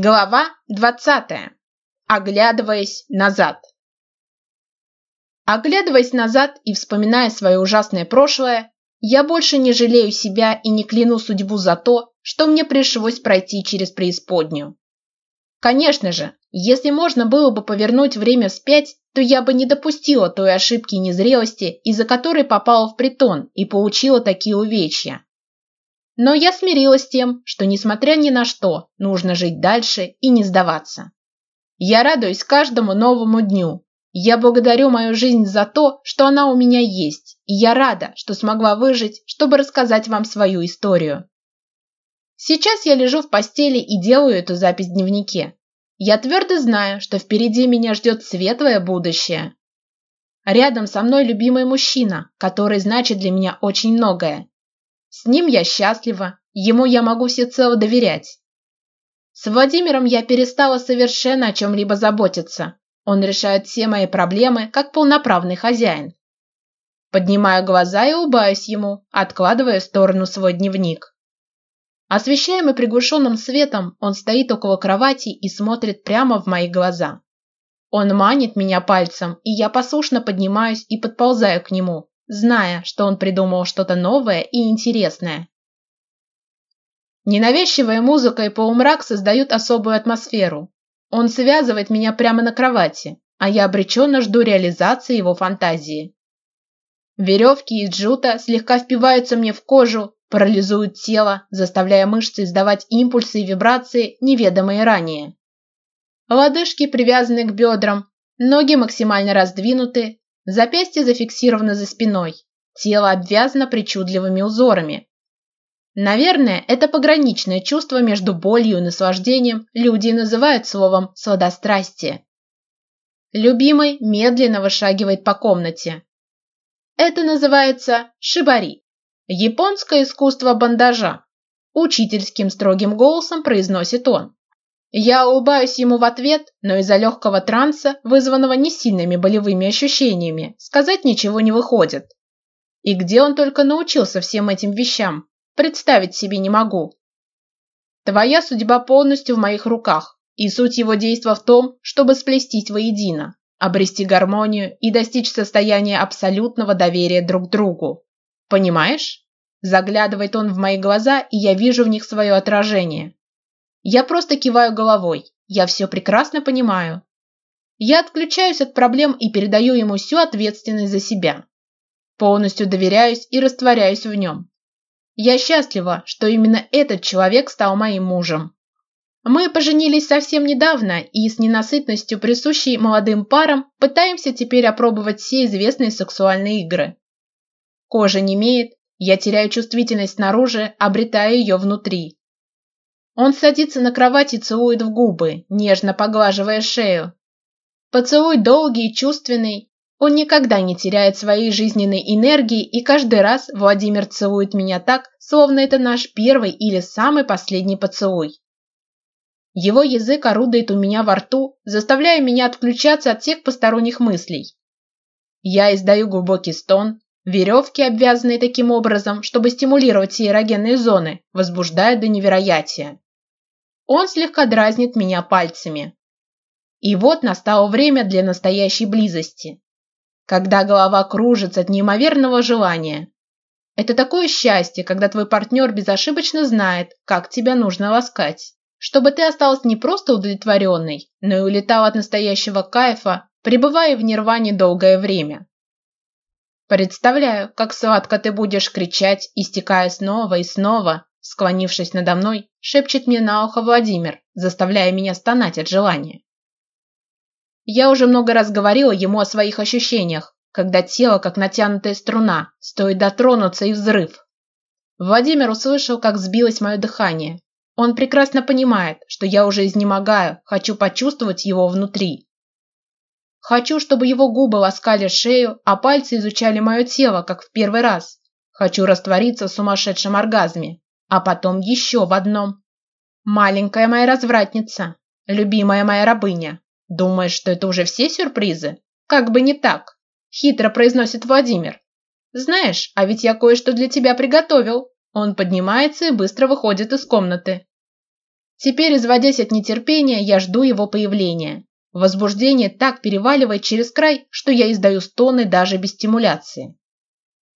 Глава 20. Оглядываясь назад. Оглядываясь назад и вспоминая свое ужасное прошлое, я больше не жалею себя и не кляну судьбу за то, что мне пришлось пройти через преисподнюю. Конечно же, если можно было бы повернуть время вспять, то я бы не допустила той ошибки и незрелости, из-за которой попала в притон и получила такие увечья. Но я смирилась тем, что, несмотря ни на что, нужно жить дальше и не сдаваться. Я радуюсь каждому новому дню. Я благодарю мою жизнь за то, что она у меня есть, и я рада, что смогла выжить, чтобы рассказать вам свою историю. Сейчас я лежу в постели и делаю эту запись в дневнике. Я твердо знаю, что впереди меня ждет светлое будущее. Рядом со мной любимый мужчина, который значит для меня очень многое, с ним я счастлива, ему я могу всецело доверять. С Владимиром я перестала совершенно о чем-либо заботиться. Он решает все мои проблемы, как полноправный хозяин. Поднимаю глаза и улыбаюсь ему, откладывая в сторону свой дневник. Освещаемый приглушенным светом, он стоит около кровати и смотрит прямо в мои глаза. Он манит меня пальцем, и я послушно поднимаюсь и подползаю к нему, зная, что он придумал что-то новое и интересное. Ненавязчивая музыка и полумрак создают особую атмосферу. Он связывает меня прямо на кровати, а я обреченно жду реализации его фантазии. Веревки из джута слегка впиваются мне в кожу, парализуют тело, заставляя мышцы издавать импульсы и вибрации, неведомые ранее. Лодыжки привязаны к бедрам, ноги максимально раздвинуты, Запястье зафиксировано за спиной, тело обвязано причудливыми узорами. Наверное, это пограничное чувство между болью и наслаждением люди называют словом «сладострастие». Любимый медленно вышагивает по комнате. Это называется шибари, японское искусство бандажа. Учительским строгим голосом произносит он. Я улыбаюсь ему в ответ, но из-за легкого транса, вызванного не сильными болевыми ощущениями, сказать ничего не выходит. И где он только научился всем этим вещам, представить себе не могу. Твоя судьба полностью в моих руках, и суть его действа в том, чтобы сплестить воедино, обрести гармонию и достичь состояния абсолютного доверия друг другу. Понимаешь? Заглядывает он в мои глаза, и я вижу в них свое отражение. Я просто киваю головой. Я все прекрасно понимаю. Я отключаюсь от проблем и передаю ему всю ответственность за себя. Полностью доверяюсь и растворяюсь в нем. Я счастлива, что именно этот человек стал моим мужем. Мы поженились совсем недавно и с ненасытностью, присущей молодым парам, пытаемся теперь опробовать все известные сексуальные игры. Кожа немеет, я теряю чувствительность снаружи, обретая ее внутри. Он садится на кровать и целует в губы, нежно поглаживая шею. Поцелуй долгий, и чувственный. Он никогда не теряет своей жизненной энергии, и каждый раз Владимир целует меня так, словно это наш первый или самый последний поцелуй. Его язык орудует у меня во рту, заставляя меня отключаться от всех посторонних мыслей. Я издаю глубокий стон, веревки, обвязанные таким образом, чтобы стимулировать иерогенные зоны, возбуждают до невероятия. Он слегка дразнит меня пальцами. И вот настало время для настоящей близости, когда голова кружится от неимоверного желания. Это такое счастье, когда твой партнер безошибочно знает, как тебя нужно ласкать, чтобы ты осталась не просто удовлетворенной, но и улетал от настоящего кайфа, пребывая в нирване долгое время. Представляю, как сладко ты будешь кричать, истекая снова и снова, склонившись надо мной, шепчет мне на ухо Владимир, заставляя меня стонать от желания. Я уже много раз говорила ему о своих ощущениях, когда тело, как натянутая струна, стоит дотронуться и взрыв. Владимир услышал, как сбилось мое дыхание. Он прекрасно понимает, что я уже изнемогаю, хочу почувствовать его внутри. Хочу, чтобы его губы ласкали шею, а пальцы изучали мое тело, как в первый раз. Хочу раствориться в сумасшедшем оргазме, а потом еще в одном. «Маленькая моя развратница, любимая моя рабыня, думаешь, что это уже все сюрпризы? Как бы не так!» – хитро произносит Владимир. «Знаешь, а ведь я кое-что для тебя приготовил». Он поднимается и быстро выходит из комнаты. Теперь, изводясь от нетерпения, я жду его появления. Возбуждение так переваливает через край, что я издаю стоны даже без стимуляции.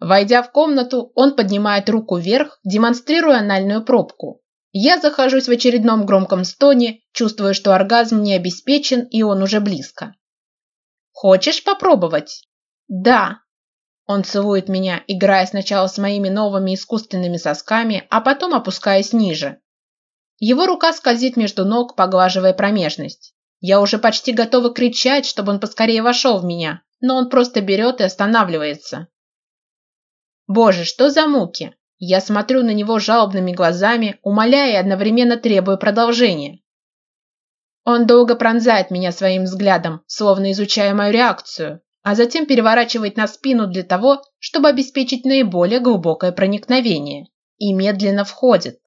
Войдя в комнату, он поднимает руку вверх, демонстрируя анальную пробку. Я захожусь в очередном громком стоне, чувствуя, что оргазм не обеспечен и он уже близко. «Хочешь попробовать?» «Да». Он целует меня, играя сначала с моими новыми искусственными сосками, а потом опускаясь ниже. Его рука скользит между ног, поглаживая промежность. Я уже почти готова кричать, чтобы он поскорее вошел в меня, но он просто берет и останавливается. Боже, что за муки! Я смотрю на него жалобными глазами, умоляя и одновременно требую продолжения. Он долго пронзает меня своим взглядом, словно изучая мою реакцию, а затем переворачивает на спину для того, чтобы обеспечить наиболее глубокое проникновение, и медленно входит.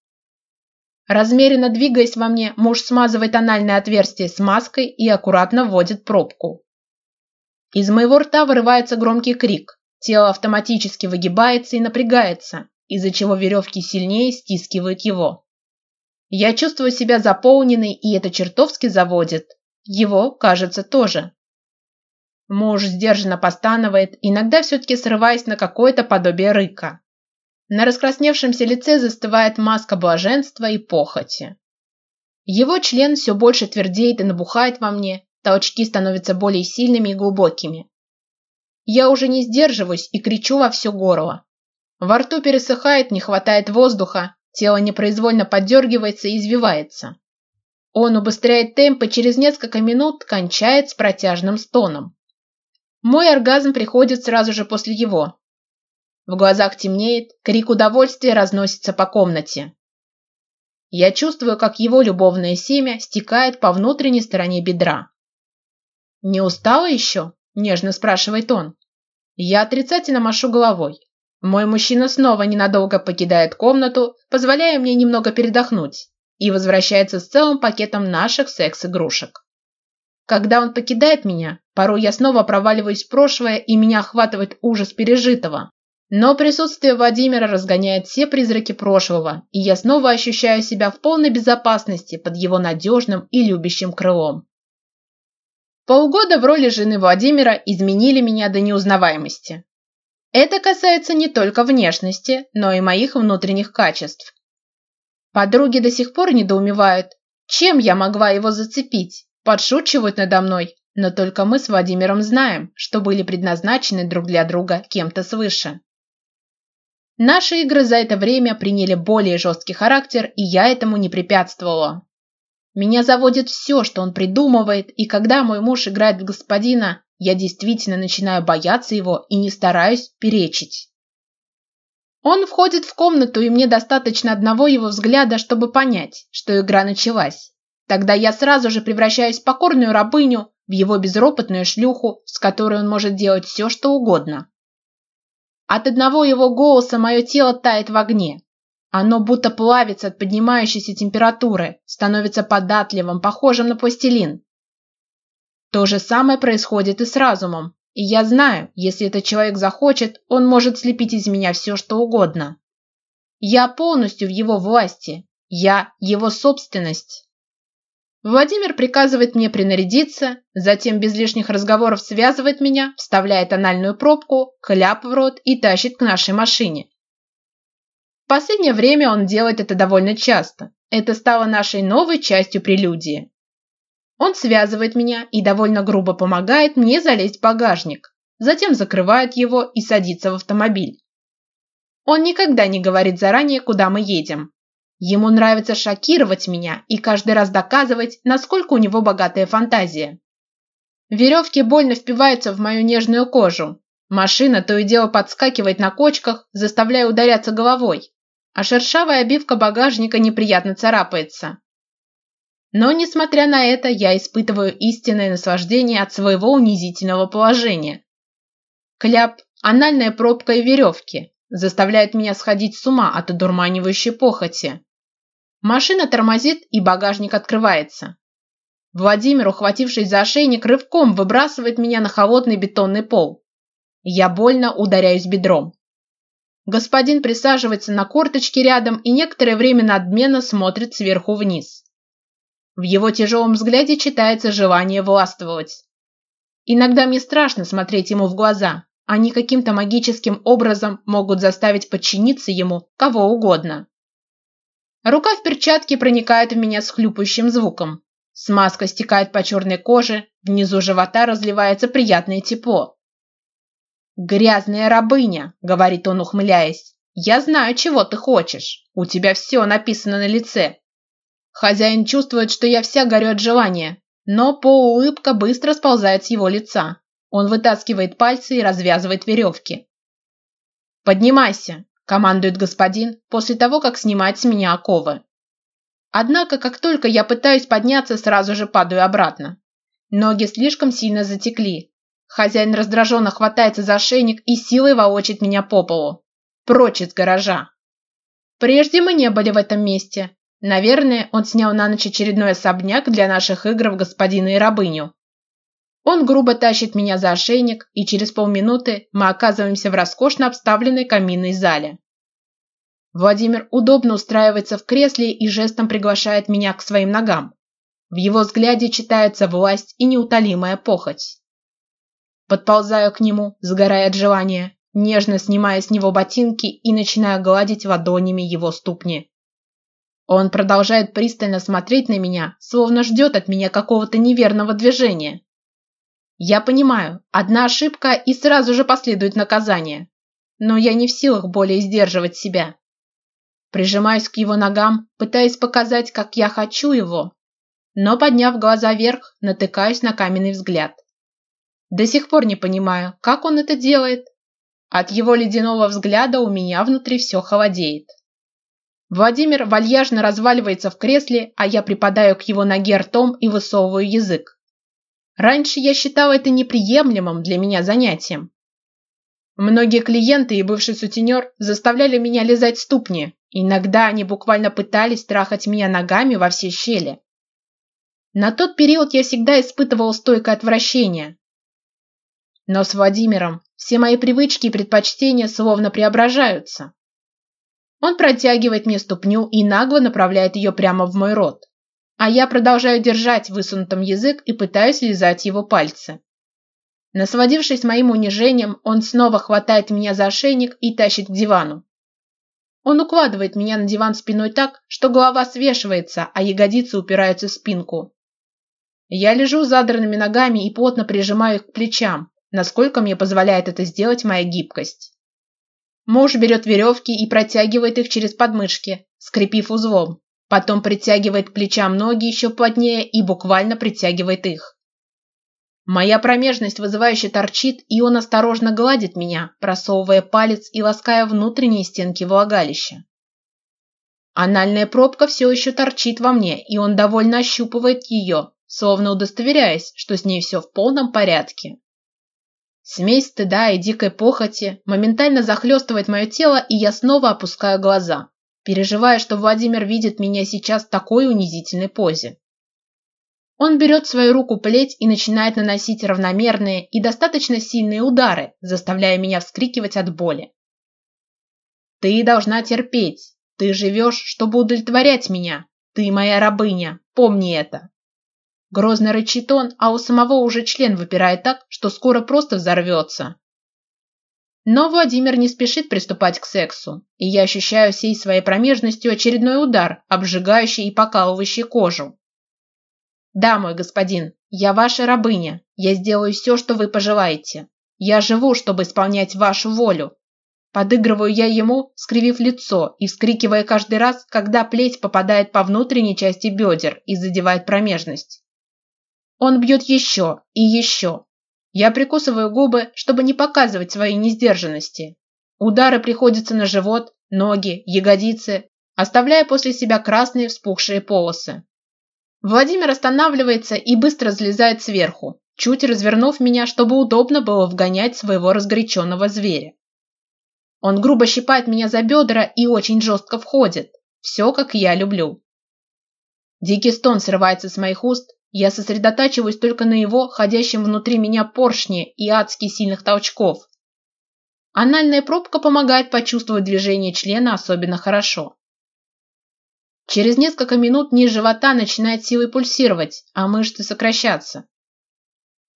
Размеренно двигаясь во мне, муж смазывает анальное отверстие смазкой и аккуратно вводит пробку. Из моего рта вырывается громкий крик, Тело автоматически выгибается и напрягается, из-за чего веревки сильнее стискивают его. Я чувствую себя заполненной, и это чертовски заводит. Его, кажется, тоже. Муж сдержанно постанывает, иногда все-таки срываясь на какое-то подобие рыка. На раскрасневшемся лице застывает маска блаженства и похоти. Его член все больше твердеет и набухает во мне, толчки становятся более сильными и глубокими. Я уже не сдерживаюсь и кричу во все горло. Во рту пересыхает, не хватает воздуха, тело непроизвольно подергивается и извивается. Он убыстряет темп и через несколько минут кончает с протяжным стоном. Мой оргазм приходит сразу же после его. В глазах темнеет, крик удовольствия разносится по комнате. Я чувствую, как его любовное семя стекает по внутренней стороне бедра. «Не устала еще?» – нежно спрашивает он. Я отрицательно машу головой. Мой мужчина снова ненадолго покидает комнату, позволяя мне немного передохнуть, и возвращается с целым пакетом наших секс-игрушек. Когда он покидает меня, порой я снова проваливаюсь в прошлое, и меня охватывает ужас пережитого. Но присутствие Владимира разгоняет все призраки прошлого, и я снова ощущаю себя в полной безопасности под его надежным и любящим крылом. Полгода в роли жены Владимира изменили меня до неузнаваемости. Это касается не только внешности, но и моих внутренних качеств. Подруги до сих пор недоумевают, чем я могла его зацепить, подшучивают надо мной, но только мы с Владимиром знаем, что были предназначены друг для друга кем-то свыше. Наши игры за это время приняли более жесткий характер, и я этому не препятствовала. Меня заводит все, что он придумывает, и когда мой муж играет в господина, я действительно начинаю бояться его и не стараюсь перечить. Он входит в комнату, и мне достаточно одного его взгляда, чтобы понять, что игра началась. Тогда я сразу же превращаюсь в покорную рабыню, в его безропотную шлюху, с которой он может делать все, что угодно. От одного его голоса мое тело тает в огне, оно будто плавится от поднимающейся температуры, становится податливым, похожим на пластилин. То же самое происходит и с разумом. И я знаю, если этот человек захочет, он может слепить из меня все, что угодно. Я полностью в его власти. Я его собственность. Владимир приказывает мне принарядиться, затем без лишних разговоров связывает меня, вставляет анальную пробку, кляп в рот и тащит к нашей машине последнее время он делает это довольно часто. Это стало нашей новой частью прелюдии. Он связывает меня и довольно грубо помогает мне залезть в багажник, затем закрывает его и садится в автомобиль. Он никогда не говорит заранее, куда мы едем. Ему нравится шокировать меня и каждый раз доказывать, насколько у него богатая фантазия. Веревки больно впиваются в мою нежную кожу. Машина то и дело подскакивает на кочках, заставляя ударяться головой а шершавая обивка багажника неприятно царапается. Но, несмотря на это, я испытываю истинное наслаждение от своего унизительного положения. Кляп, анальная пробка и веревки заставляют меня сходить с ума от одурманивающей похоти. Машина тормозит, и багажник открывается. Владимир, ухватившись за ошейник, рывком выбрасывает меня на холодный бетонный пол. Я больно ударяюсь бедром. Господин присаживается на корточке рядом и некоторое время надменно смотрит сверху вниз. В его тяжелом взгляде читается желание властвовать. Иногда мне страшно смотреть ему в глаза. Они каким-то магическим образом могут заставить подчиниться ему кого угодно. Рука в перчатке проникает в меня с хлюпающим звуком. Смазка стекает по черной коже, внизу живота разливается приятное тепло. Грязная рабыня говорит он ухмыляясь. Я знаю чего ты хочешь. У тебя все написано на лице. Хозяин чувствует что я вся горю от желания но полуулыбка быстро сползает с его лица. Он вытаскивает пальцы и развязывает веревки. Поднимайся командует господин после того как снимает с меня оковы. Однако как только я пытаюсь подняться сразу же падаю обратно. Ноги слишком сильно затекли. Хозяин раздраженно хватается за ошейник и силой волочит меня по полу. Прочь из гаража. Прежде мы не были в этом месте. Наверное, он снял на ночь очередной особняк для наших игр в господина и рабыню. Он грубо тащит меня за ошейник, и через полминуты мы оказываемся в роскошно обставленной каминной зале. Владимир удобно устраивается в кресле и жестом приглашает меня к своим ногам. В его взгляде читается власть и неутолимая похоть подползаю к нему, сгорая от желания, нежно снимая с него ботинки и начинаю гладить ладонями его ступни. Он продолжает пристально смотреть на меня, словно ждет от меня какого-то неверного движения. Я понимаю, одна ошибка и сразу же последует наказание. Но я не в силах более сдерживать себя. Прижимаюсь к его ногам, пытаясь показать, как я хочу его. Но, подняв глаза вверх, натыкаюсь на каменный взгляд. До сих пор не понимаю, как он это делает. От его ледяного взгляда у меня внутри все холодеет. Владимир вальяжно разваливается в кресле, а я припадаю к его ноге ртом и высовываю язык. Раньше я считал это неприемлемым для меня занятием. Многие клиенты и бывший сутенер заставляли меня лизать ступни, иногда они буквально пытались трахать меня ногами во все щели. На тот период я всегда испытывал стойкое отвращение, но с Владимиром все мои привычки и предпочтения словно преображаются. Он протягивает мне ступню и нагло направляет ее прямо в мой рот, а я продолжаю держать высунутым язык и пытаюсь лизать его пальцы. Насладившись моим унижением, он снова хватает меня за ошейник и тащит к дивану. Он укладывает меня на диван спиной так, что голова свешивается, а ягодицы упираются в спинку. Я лежу задранными ногами и плотно прижимаю их к плечам, насколько мне позволяет это сделать моя гибкость. Муж берет веревки и протягивает их через подмышки, скрепив узлом. Потом притягивает к плечам ноги еще плотнее и буквально притягивает их. Моя промежность вызывающе торчит, и он осторожно гладит меня, просовывая палец и лаская внутренние стенки влагалища. Анальная пробка все еще торчит во мне, и он довольно ощупывает ее, словно удостоверяясь, что с ней все в полном порядке. Смесь стыда и дикой похоти моментально захлестывает мое тело, и я снова опускаю глаза, переживая, что Владимир видит меня сейчас в такой унизительной позе. Он берет свою руку плеть и начинает наносить равномерные и достаточно сильные удары, заставляя меня вскрикивать от боли. «Ты должна терпеть. Ты живешь, чтобы удовлетворять меня. Ты моя рабыня. Помни это!» Грозно рычит он, а у самого уже член выпирает так, что скоро просто взорвется. Но Владимир не спешит приступать к сексу, и я ощущаю всей своей промежностью очередной удар, обжигающий и покалывающий кожу. Да, мой господин, я ваша рабыня, я сделаю все, что вы пожелаете. Я живу, чтобы исполнять вашу волю. Подыгрываю я ему, скривив лицо и вскрикивая каждый раз, когда плеть попадает по внутренней части бедер и задевает промежность. Он бьет еще и еще. Я прикусываю губы, чтобы не показывать своей несдержанности. Удары приходятся на живот, ноги, ягодицы, оставляя после себя красные вспухшие полосы. Владимир останавливается и быстро залезает сверху, чуть развернув меня, чтобы удобно было вгонять своего разгоряченного зверя. Он грубо щипает меня за бедра и очень жестко входит. Все, как я люблю. Дикий стон срывается с моих уст, я сосредотачиваюсь только на его ходящем внутри меня поршне и адски сильных толчков. Анальная пробка помогает почувствовать движение члена особенно хорошо. Через несколько минут низ живота начинает силой пульсировать, а мышцы сокращаться.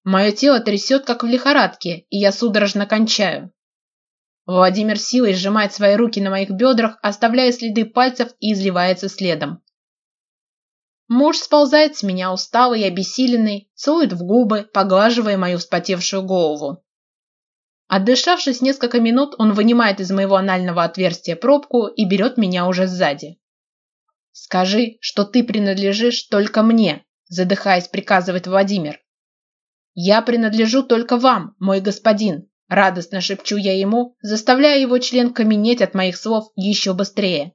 Мое тело трясет, как в лихорадке, и я судорожно кончаю. Владимир силой сжимает свои руки на моих бедрах, оставляя следы пальцев и изливается следом. Муж сползает с меня усталый и обессиленный, целует в губы, поглаживая мою вспотевшую голову. Отдышавшись несколько минут, он вынимает из моего анального отверстия пробку и берет меня уже сзади. «Скажи, что ты принадлежишь только мне», – задыхаясь, приказывает Владимир. «Я принадлежу только вам, мой господин», – радостно шепчу я ему, заставляя его член каменеть от моих слов еще быстрее.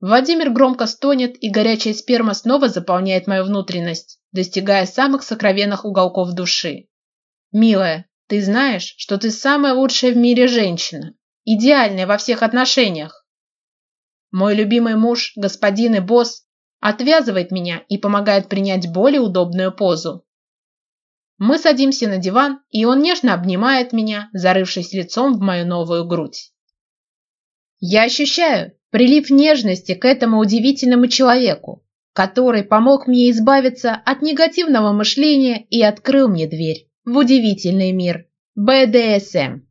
Владимир громко стонет, и горячая сперма снова заполняет мою внутренность, достигая самых сокровенных уголков души. «Милая, ты знаешь, что ты самая лучшая в мире женщина, идеальная во всех отношениях. Мой любимый муж, господин и босс, отвязывает меня и помогает принять более удобную позу. Мы садимся на диван, и он нежно обнимает меня, зарывшись лицом в мою новую грудь. Я ощущаю прилив нежности к этому удивительному человеку, который помог мне избавиться от негативного мышления и открыл мне дверь в удивительный мир БДСМ.